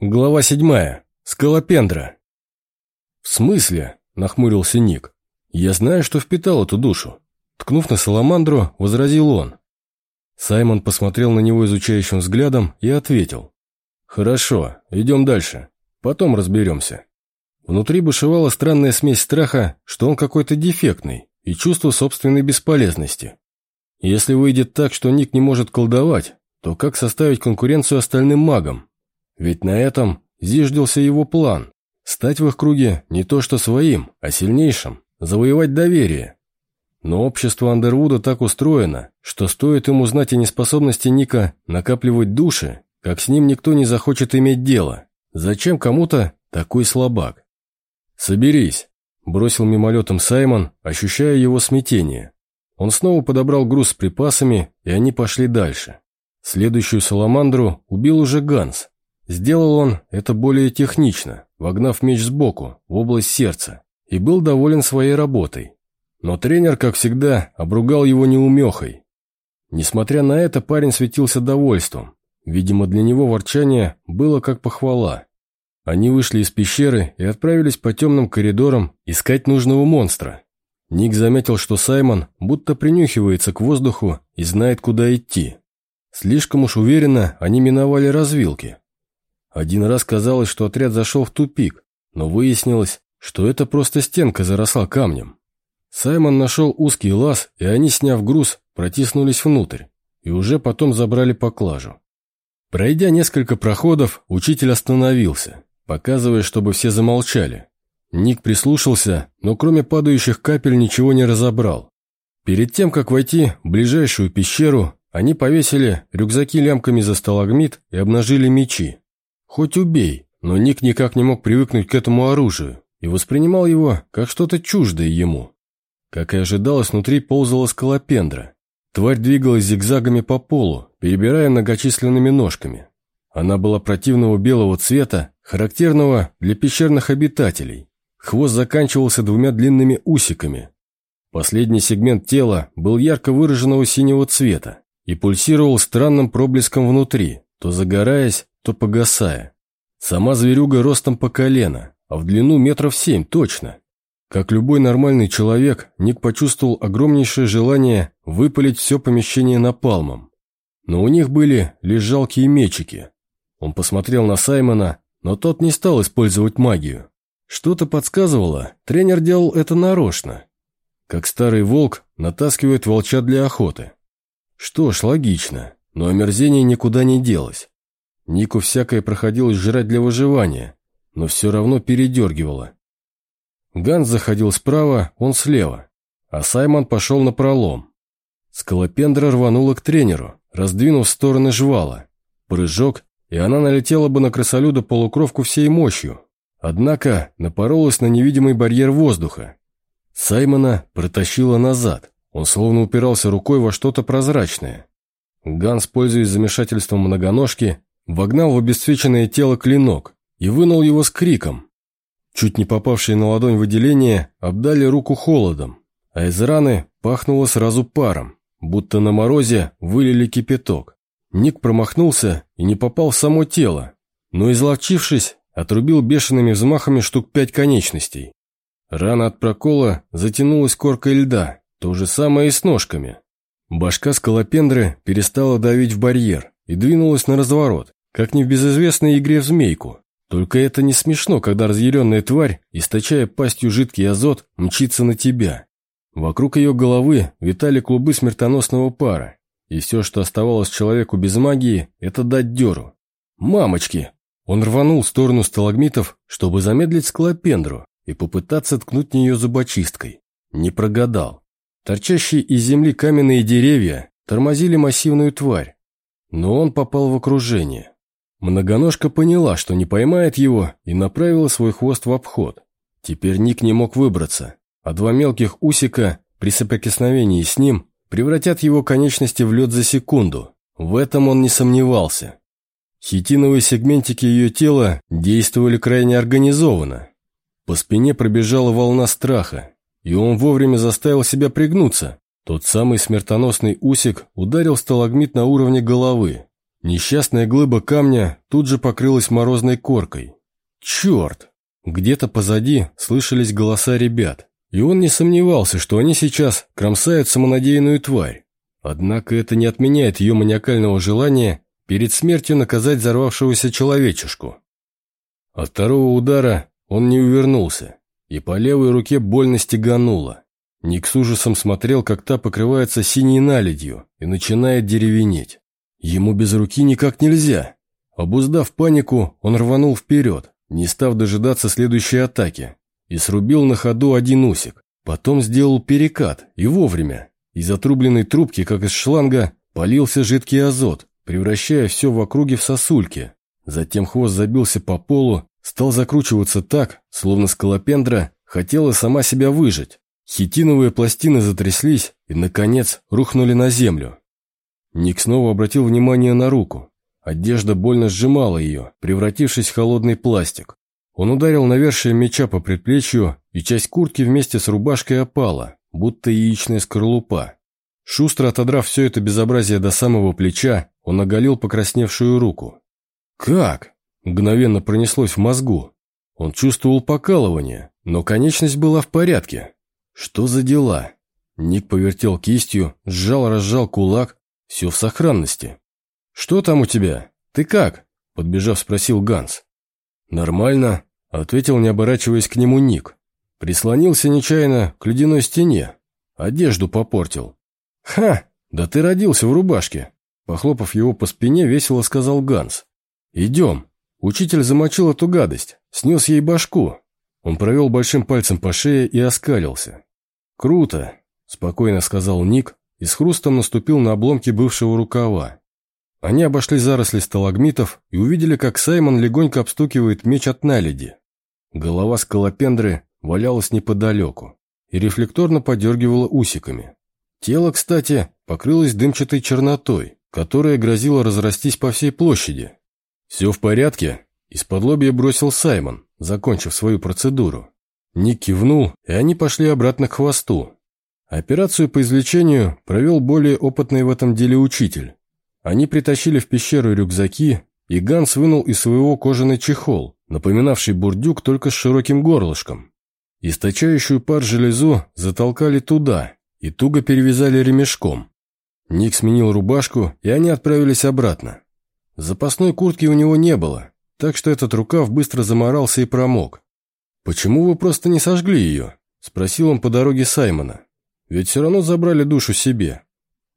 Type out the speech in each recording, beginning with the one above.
Глава седьмая. Скалопендра. «В смысле?» – нахмурился Ник. «Я знаю, что впитал эту душу». Ткнув на саламандру, возразил он. Саймон посмотрел на него изучающим взглядом и ответил. «Хорошо, идем дальше. Потом разберемся». Внутри бушевала странная смесь страха, что он какой-то дефектный, и чувство собственной бесполезности. Если выйдет так, что Ник не может колдовать, то как составить конкуренцию остальным магам? Ведь на этом зиждился его план – стать в их круге не то что своим, а сильнейшим, завоевать доверие. Но общество Андервуда так устроено, что стоит ему знать о неспособности Ника накапливать души, как с ним никто не захочет иметь дело. Зачем кому-то такой слабак? «Соберись», – бросил мимолетом Саймон, ощущая его смятение. Он снова подобрал груз с припасами, и они пошли дальше. Следующую саламандру убил уже Ганс. Сделал он это более технично, вогнав меч сбоку, в область сердца, и был доволен своей работой. Но тренер, как всегда, обругал его неумехой. Несмотря на это, парень светился довольством. Видимо, для него ворчание было как похвала. Они вышли из пещеры и отправились по темным коридорам искать нужного монстра. Ник заметил, что Саймон будто принюхивается к воздуху и знает, куда идти. Слишком уж уверенно они миновали развилки. Один раз казалось, что отряд зашел в тупик, но выяснилось, что это просто стенка заросла камнем. Саймон нашел узкий лаз, и они, сняв груз, протиснулись внутрь, и уже потом забрали поклажу. Пройдя несколько проходов, учитель остановился, показывая, чтобы все замолчали. Ник прислушался, но кроме падающих капель ничего не разобрал. Перед тем, как войти в ближайшую пещеру, они повесили рюкзаки лямками за сталагмит и обнажили мечи. Хоть убей, но Ник никак не мог привыкнуть к этому оружию и воспринимал его как что-то чуждое ему. Как и ожидалось, внутри ползала скалопендра. Тварь двигалась зигзагами по полу, перебирая многочисленными ножками. Она была противного белого цвета, характерного для пещерных обитателей. Хвост заканчивался двумя длинными усиками. Последний сегмент тела был ярко выраженного синего цвета и пульсировал странным проблеском внутри, то загораясь, то погасая. Сама зверюга ростом по колено, а в длину метров семь точно. Как любой нормальный человек, Ник почувствовал огромнейшее желание выпалить все помещение напалмом. Но у них были лишь жалкие мечики. Он посмотрел на Саймона, но тот не стал использовать магию. Что-то подсказывало, тренер делал это нарочно. Как старый волк натаскивает волчат для охоты. Что ж, логично, но омерзение никуда не делось. Нику всякое приходилось жрать для выживания, но все равно передергивало. Ганс заходил справа, он слева, а Саймон пошел на пролом. Скалопендра рванула к тренеру, раздвинув стороны жвала. Прыжок, и она налетела бы на крысолюда полукровку всей мощью. Однако напоролась на невидимый барьер воздуха. Саймона протащила назад. Он словно упирался рукой во что-то прозрачное. Ганс, пользуясь замешательством многоножки, вогнал в обесцвеченное тело клинок и вынул его с криком. Чуть не попавшие на ладонь выделения обдали руку холодом, а из раны пахнуло сразу паром, будто на морозе вылили кипяток. Ник промахнулся и не попал в само тело, но, изловчившись, отрубил бешеными взмахами штук пять конечностей. Рана от прокола затянулась коркой льда, то же самое и с ножками. Башка скалопендры перестала давить в барьер и двинулась на разворот, как не в безызвестной игре в змейку. Только это не смешно, когда разъяренная тварь, источая пастью жидкий азот, мчится на тебя. Вокруг ее головы витали клубы смертоносного пара, и все, что оставалось человеку без магии, это дать дёру. «Мамочки!» Он рванул в сторону сталагмитов, чтобы замедлить скалопендру и попытаться ткнуть нее зубочисткой. Не прогадал. Торчащие из земли каменные деревья тормозили массивную тварь, но он попал в окружение. Многоножка поняла, что не поймает его, и направила свой хвост в обход. Теперь Ник не мог выбраться, а два мелких усика при соприкосновении с ним превратят его конечности в лед за секунду. В этом он не сомневался. Хитиновые сегментики ее тела действовали крайне организованно. По спине пробежала волна страха, и он вовремя заставил себя пригнуться. Тот самый смертоносный усик ударил сталагмит на уровне головы. Несчастная глыба камня тут же покрылась морозной коркой. Черт! Где-то позади слышались голоса ребят, и он не сомневался, что они сейчас кромсают самонадеянную тварь. Однако это не отменяет ее маниакального желания перед смертью наказать взорвавшегося человечешку. От второго удара он не увернулся, и по левой руке больно стегануло. Ник с ужасом смотрел, как та покрывается синей наледью и начинает деревенеть. Ему без руки никак нельзя. Обуздав панику, он рванул вперед, не став дожидаться следующей атаки, и срубил на ходу один усик. Потом сделал перекат, и вовремя. Из отрубленной трубки, как из шланга, полился жидкий азот, превращая все в округе в сосульки. Затем хвост забился по полу, стал закручиваться так, словно скалопендра хотела сама себя выжить. Хитиновые пластины затряслись и, наконец, рухнули на землю. Ник снова обратил внимание на руку. Одежда больно сжимала ее, превратившись в холодный пластик. Он ударил навершие меча по предплечью, и часть куртки вместе с рубашкой опала, будто яичная скорлупа. Шустро отодрав все это безобразие до самого плеча, он оголил покрасневшую руку. «Как?» – мгновенно пронеслось в мозгу. Он чувствовал покалывание, но конечность была в порядке. Что за дела? Ник повертел кистью, сжал-разжал кулак, все в сохранности. «Что там у тебя? Ты как?» – подбежав, спросил Ганс. «Нормально», – ответил, не оборачиваясь к нему Ник. Прислонился нечаянно к ледяной стене. Одежду попортил. «Ха! Да ты родился в рубашке!» Похлопав его по спине, весело сказал Ганс. «Идем!» Учитель замочил эту гадость, снес ей башку. Он провел большим пальцем по шее и оскалился. «Круто!» – спокойно сказал Ник и с хрустом наступил на обломки бывшего рукава. Они обошли заросли сталагмитов и увидели, как Саймон легонько обстукивает меч от наледи. Голова скалопендры валялась неподалеку и рефлекторно подергивала усиками. Тело, кстати, покрылось дымчатой чернотой, которая грозила разрастись по всей площади. «Все в порядке?» – из-под бросил Саймон, закончив свою процедуру. Ник кивнул, и они пошли обратно к хвосту. Операцию по извлечению провел более опытный в этом деле учитель. Они притащили в пещеру рюкзаки, и Ганс вынул из своего кожаный чехол, напоминавший бурдюк только с широким горлышком. Источающую пар железу затолкали туда и туго перевязали ремешком. Ник сменил рубашку, и они отправились обратно. Запасной куртки у него не было, так что этот рукав быстро заморался и промок. «Почему вы просто не сожгли ее?» – спросил он по дороге Саймона. «Ведь все равно забрали душу себе».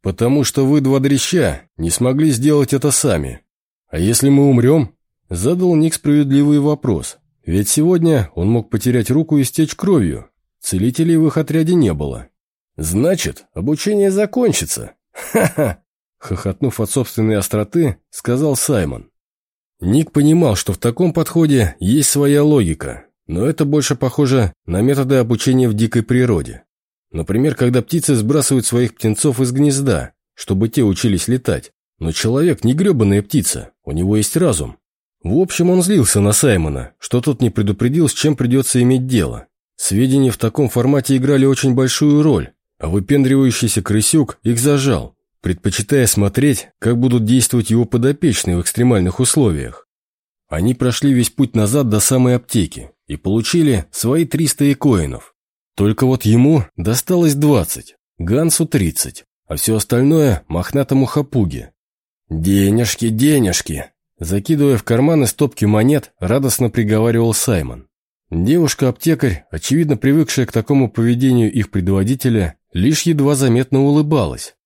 «Потому что вы, два дрища, не смогли сделать это сами. А если мы умрем?» – задал Ник справедливый вопрос. Ведь сегодня он мог потерять руку и стечь кровью. Целителей в их отряде не было. «Значит, обучение закончится. Ха-ха!» Хохотнув от собственной остроты, сказал Саймон. Ник понимал, что в таком подходе есть своя логика, но это больше похоже на методы обучения в дикой природе. Например, когда птицы сбрасывают своих птенцов из гнезда, чтобы те учились летать. Но человек не гребаная птица, у него есть разум. В общем, он злился на Саймона, что тот не предупредил, с чем придется иметь дело. Сведения в таком формате играли очень большую роль, а выпендривающийся крысюк их зажал, предпочитая смотреть, как будут действовать его подопечные в экстремальных условиях. Они прошли весь путь назад до самой аптеки и получили свои 300 экоинов. Только вот ему досталось 20, Гансу 30, а все остальное – мохнатому хапуге. «Денежки, денежки!» Закидывая в карманы стопки монет, радостно приговаривал Саймон. Девушка-аптекарь, очевидно привыкшая к такому поведению их предводителя, лишь едва заметно улыбалась.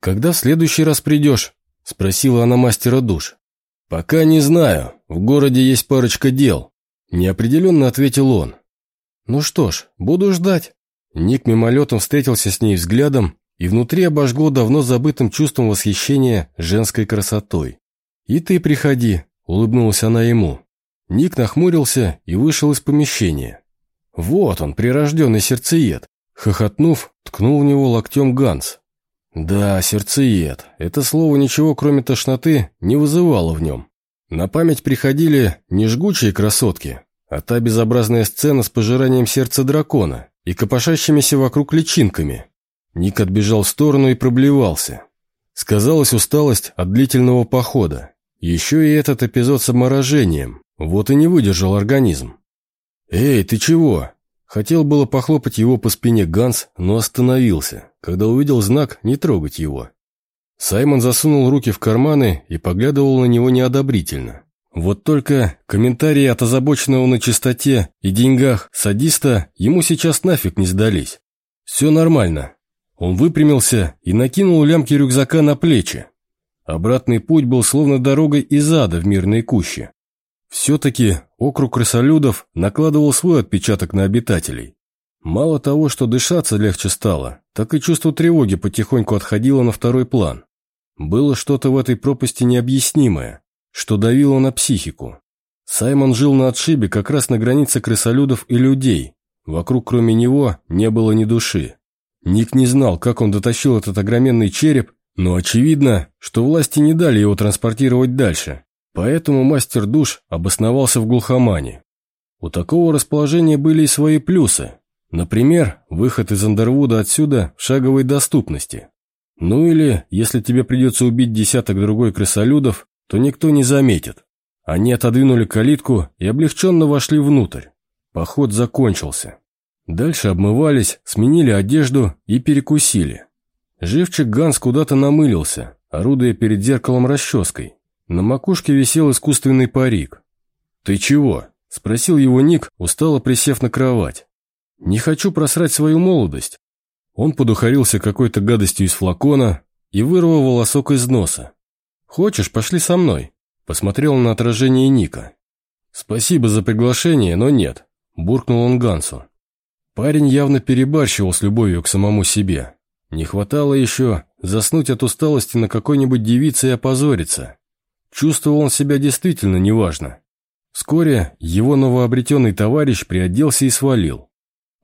«Когда в следующий раз придешь?» – спросила она мастера душ. «Пока не знаю. В городе есть парочка дел», – неопределенно ответил он. «Ну что ж, буду ждать». Ник мимолетом встретился с ней взглядом, и внутри обожгло давно забытым чувством восхищения женской красотой. «И ты приходи», — улыбнулась она ему. Ник нахмурился и вышел из помещения. «Вот он, прирожденный сердцеед», — хохотнув, ткнул в него локтем Ганс. Да, сердцеед. Это слово ничего, кроме тошноты, не вызывало в нем. На память приходили не жгучие красотки, а та безобразная сцена с пожиранием сердца дракона и копошащимися вокруг личинками. Ник отбежал в сторону и проблевался. Сказалась усталость от длительного похода. Еще и этот эпизод с обморожением. Вот и не выдержал организм. «Эй, ты чего?» Хотел было похлопать его по спине Ганс, но остановился, когда увидел знак «не трогать его». Саймон засунул руки в карманы и поглядывал на него неодобрительно. Вот только комментарии от озабоченного на чистоте и деньгах садиста ему сейчас нафиг не сдались. Все нормально. Он выпрямился и накинул лямки рюкзака на плечи. Обратный путь был словно дорогой из ада в мирной куще. Все-таки округ крысолюдов накладывал свой отпечаток на обитателей. Мало того, что дышаться легче стало, так и чувство тревоги потихоньку отходило на второй план. Было что-то в этой пропасти необъяснимое, что давило на психику. Саймон жил на отшибе как раз на границе крысолюдов и людей. Вокруг кроме него не было ни души. Ник не знал, как он дотащил этот огроменный череп, но очевидно, что власти не дали его транспортировать дальше. Поэтому мастер душ обосновался в глухомане. У такого расположения были и свои плюсы. Например, выход из Андервуда отсюда в шаговой доступности. Ну или, если тебе придется убить десяток другой крысолюдов, то никто не заметит. Они отодвинули калитку и облегченно вошли внутрь. Поход закончился. Дальше обмывались, сменили одежду и перекусили. Живчик Ганс куда-то намылился, орудуя перед зеркалом расческой. На макушке висел искусственный парик. «Ты чего?» – спросил его Ник, устало присев на кровать. «Не хочу просрать свою молодость». Он подухарился какой-то гадостью из флакона и вырвал волосок из носа. «Хочешь, пошли со мной?» – посмотрел на отражение Ника. «Спасибо за приглашение, но нет», – буркнул он Гансу. Парень явно перебарщивал с любовью к самому себе. Не хватало еще заснуть от усталости на какой-нибудь девице и опозориться. Чувствовал он себя действительно неважно. Вскоре его новообретенный товарищ приоделся и свалил.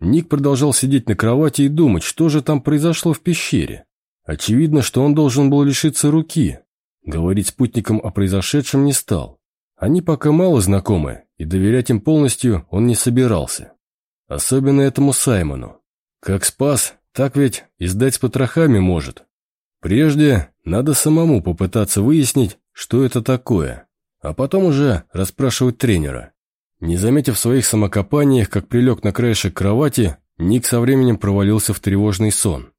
Ник продолжал сидеть на кровати и думать, что же там произошло в пещере. Очевидно, что он должен был лишиться руки. Говорить спутникам о произошедшем не стал. Они пока мало знакомы, и доверять им полностью он не собирался. Особенно этому Саймону. Как спас, так ведь и сдать с потрохами может. Прежде надо самому попытаться выяснить, что это такое, а потом уже расспрашивать тренера. Не заметив в своих самокопаниях, как прилег на краешек кровати, Ник со временем провалился в тревожный сон.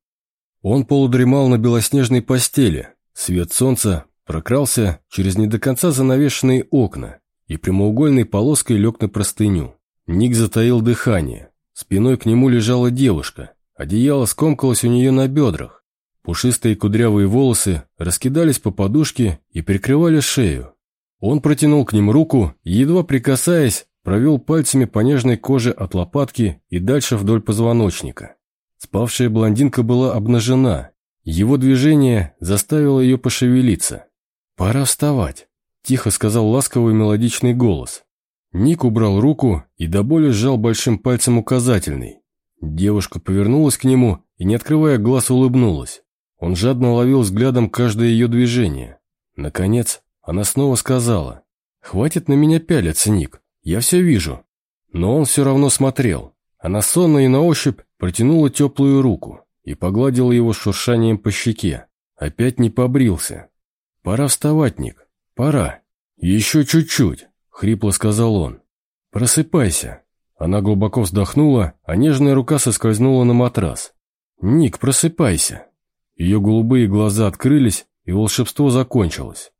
Он полудремал на белоснежной постели, свет солнца прокрался через не до конца занавешенные окна и прямоугольной полоской лег на простыню. Ник затаил дыхание. Спиной к нему лежала девушка. Одеяло скомкалось у нее на бедрах. Пушистые кудрявые волосы раскидались по подушке и прикрывали шею. Он протянул к ним руку и, едва прикасаясь, провел пальцами по нежной коже от лопатки и дальше вдоль позвоночника. Спавшая блондинка была обнажена. Его движение заставило ее пошевелиться. «Пора вставать», – тихо сказал ласковый мелодичный голос. Ник убрал руку и до боли сжал большим пальцем указательный. Девушка повернулась к нему и, не открывая глаз, улыбнулась. Он жадно ловил взглядом каждое ее движение. Наконец, она снова сказала, «Хватит на меня пялиться, Ник, я все вижу». Но он все равно смотрел. Она сонно и на ощупь протянула теплую руку и погладила его шуршанием по щеке. Опять не побрился. «Пора вставать, Ник, пора». «Еще чуть-чуть», — хрипло сказал он. «Просыпайся». Она глубоко вздохнула, а нежная рука соскользнула на матрас. «Ник, просыпайся». Ее голубые глаза открылись, и волшебство закончилось.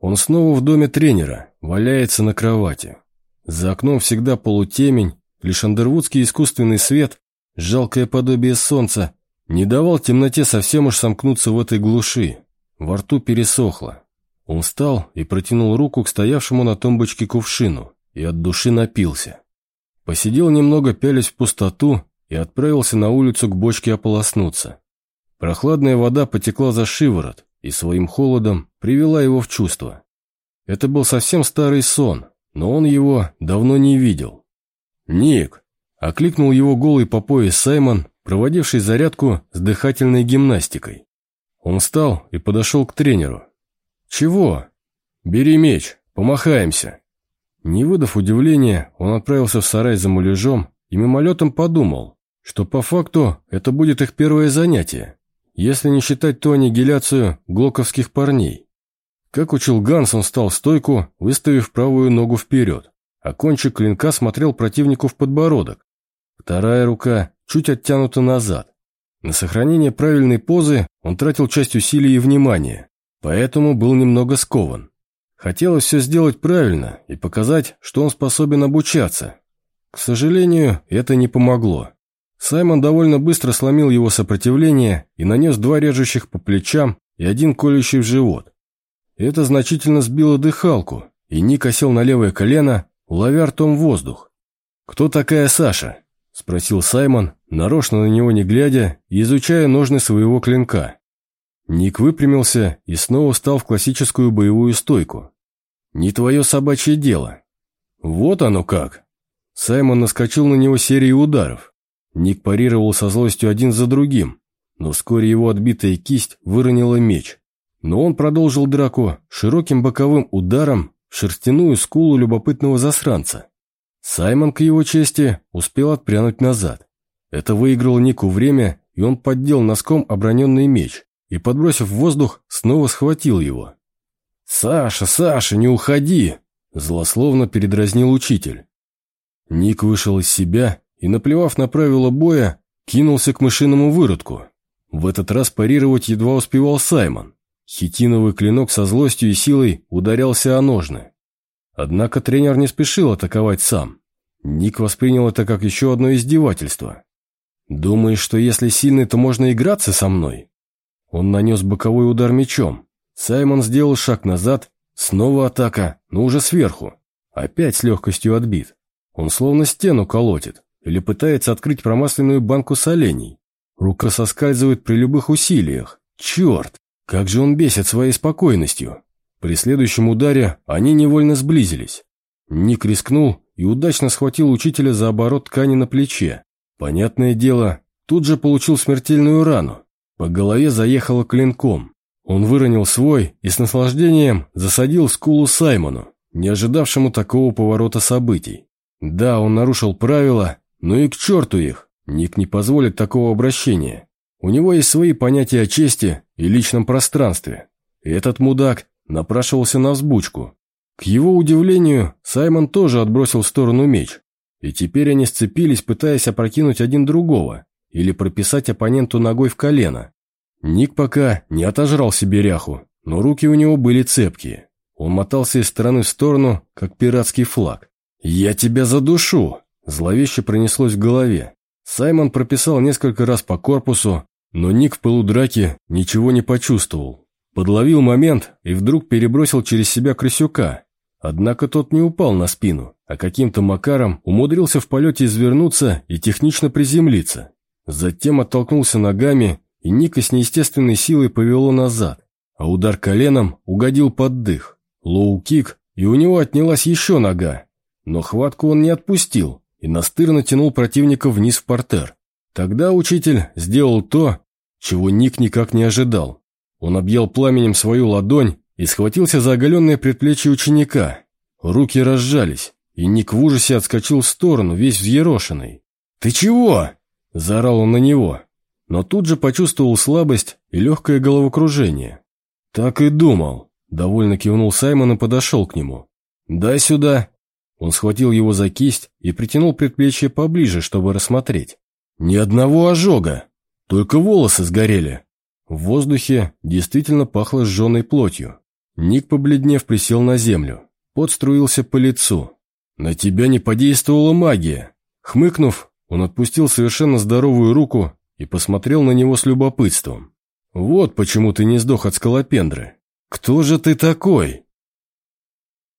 Он снова в доме тренера, валяется на кровати. За окном всегда полутемень, лишь андервудский искусственный свет, жалкое подобие солнца, не давал темноте совсем уж сомкнуться в этой глуши. Во рту пересохло. Он встал и протянул руку к стоявшему на тумбочке кувшину и от души напился. Посидел немного, пялясь в пустоту, и отправился на улицу к бочке ополоснуться. Прохладная вода потекла за шиворот и своим холодом привела его в чувство. Это был совсем старый сон, но он его давно не видел. «Ник!» – окликнул его голый по пояс Саймон, проводивший зарядку с дыхательной гимнастикой. Он встал и подошел к тренеру. «Чего?» «Бери меч, помахаемся». Не выдав удивления, он отправился в сарай за муляжом и мимолетом подумал, что по факту это будет их первое занятие. если не считать ту аннигиляцию глоковских парней. Как учил Ганс, он стал в стойку, выставив правую ногу вперед, а кончик клинка смотрел противнику в подбородок. Вторая рука чуть оттянута назад. На сохранение правильной позы он тратил часть усилий и внимания, поэтому был немного скован. Хотелось все сделать правильно и показать, что он способен обучаться. К сожалению, это не помогло. Саймон довольно быстро сломил его сопротивление и нанес два режущих по плечам и один колющий в живот. Это значительно сбило дыхалку, и Ник осел на левое колено, ловя ртом воздух. «Кто такая Саша?» – спросил Саймон, нарочно на него не глядя изучая ножны своего клинка. Ник выпрямился и снова встал в классическую боевую стойку. «Не твое собачье дело». «Вот оно как!» Саймон наскочил на него серией ударов. Ник парировал со злостью один за другим, но вскоре его отбитая кисть выронила меч. Но он продолжил драку широким боковым ударом в шерстяную скулу любопытного засранца. Саймон, к его чести, успел отпрянуть назад. Это выиграло Нику время, и он поддел носком оброненный меч и, подбросив в воздух, снова схватил его. «Саша, Саша, не уходи!» – злословно передразнил учитель. Ник вышел из себя и, наплевав на правила боя, кинулся к мышиному выродку. В этот раз парировать едва успевал Саймон. Хитиновый клинок со злостью и силой ударялся о ножны. Однако тренер не спешил атаковать сам. Ник воспринял это как еще одно издевательство. «Думаешь, что если сильный, то можно играться со мной?» Он нанес боковой удар мечом. Саймон сделал шаг назад, снова атака, но уже сверху. Опять с легкостью отбит. Он словно стену колотит или пытается открыть промасленную банку солений. Рука соскальзывает при любых усилиях. Черт, как же он бесит своей спокойностью. При следующем ударе они невольно сблизились. Ник рискнул и удачно схватил учителя за оборот ткани на плече. Понятное дело, тут же получил смертельную рану. По голове заехало клинком. Он выронил свой и с наслаждением засадил скулу Саймону, не ожидавшему такого поворота событий. Да, он нарушил правила, но и к черту их. Ник не позволит такого обращения. У него есть свои понятия о чести и личном пространстве. И этот мудак напрашивался на взбучку. К его удивлению, Саймон тоже отбросил в сторону меч. И теперь они сцепились, пытаясь опрокинуть один другого или прописать оппоненту ногой в колено. Ник пока не отожрал себе ряху, но руки у него были цепкие. Он мотался из стороны в сторону, как пиратский флаг. «Я тебя задушу!» Зловеще пронеслось в голове. Саймон прописал несколько раз по корпусу, но Ник в пылу драки ничего не почувствовал. Подловил момент и вдруг перебросил через себя крысюка. Однако тот не упал на спину, а каким-то макаром умудрился в полете извернуться и технично приземлиться. Затем оттолкнулся ногами, и Ника с неестественной силой повело назад, а удар коленом угодил под дых. Лоу-кик, и у него отнялась еще нога, но хватку он не отпустил и настырно тянул противника вниз в портер. Тогда учитель сделал то, чего Ник никак не ожидал. Он объел пламенем свою ладонь и схватился за оголенное предплечье ученика. Руки разжались, и Ник в ужасе отскочил в сторону, весь взъерошенный. «Ты чего?» – заорал он на него, но тут же почувствовал слабость и легкое головокружение. «Так и думал», – довольно кивнул Саймон и подошел к нему. «Дай сюда», он схватил его за кисть и притянул предплечье поближе, чтобы рассмотреть. Ни одного ожога, только волосы сгорели. В воздухе действительно пахло сжженной плотью. Ник, побледнев, присел на землю. Пот струился по лицу. «На тебя не подействовала магия!» Хмыкнув, он отпустил совершенно здоровую руку и посмотрел на него с любопытством. «Вот почему ты не сдох от скалопендры. Кто же ты такой?»